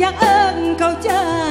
อยากเอิ้นเขาเจอ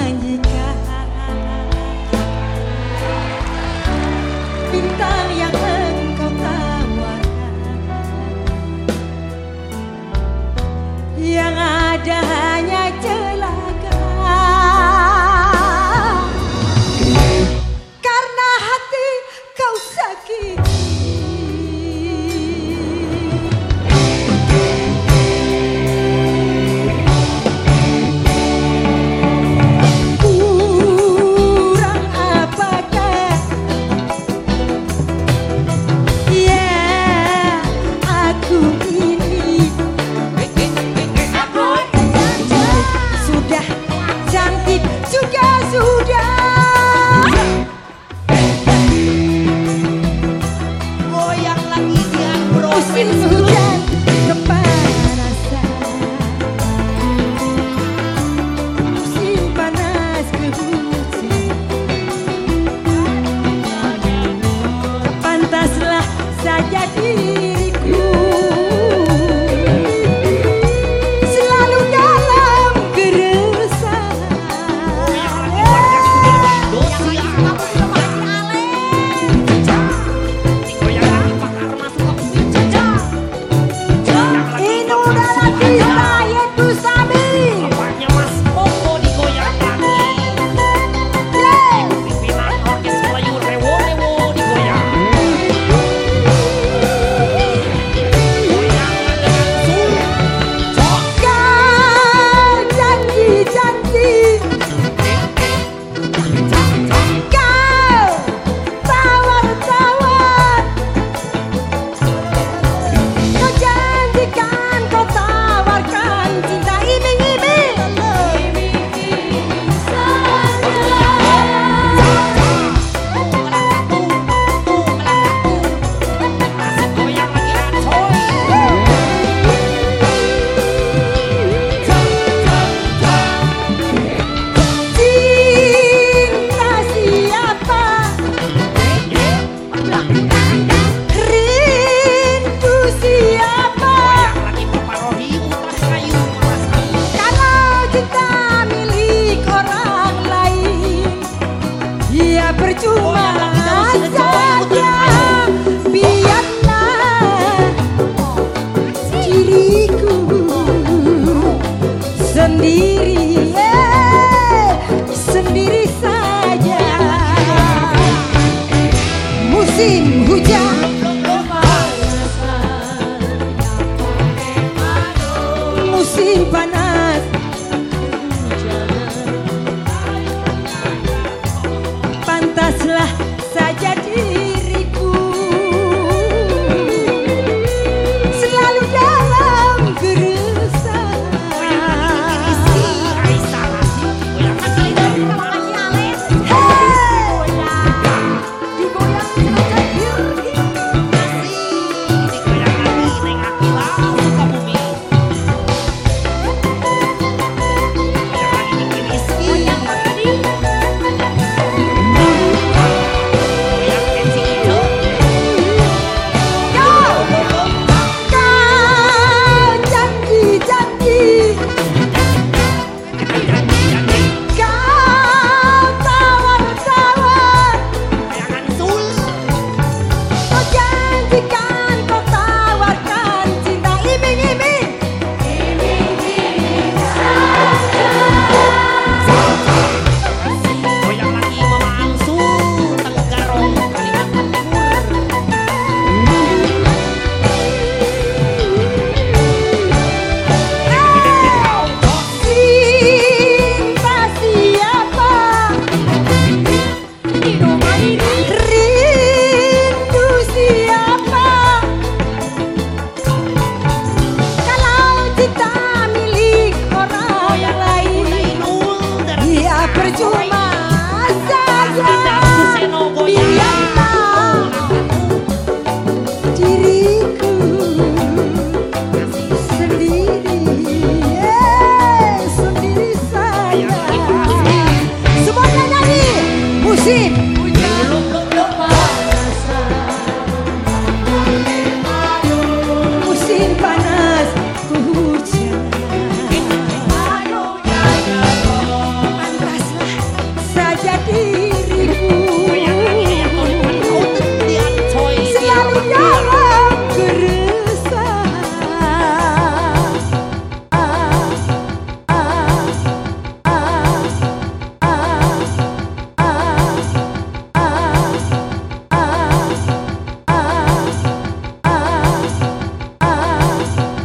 Finden Yeah.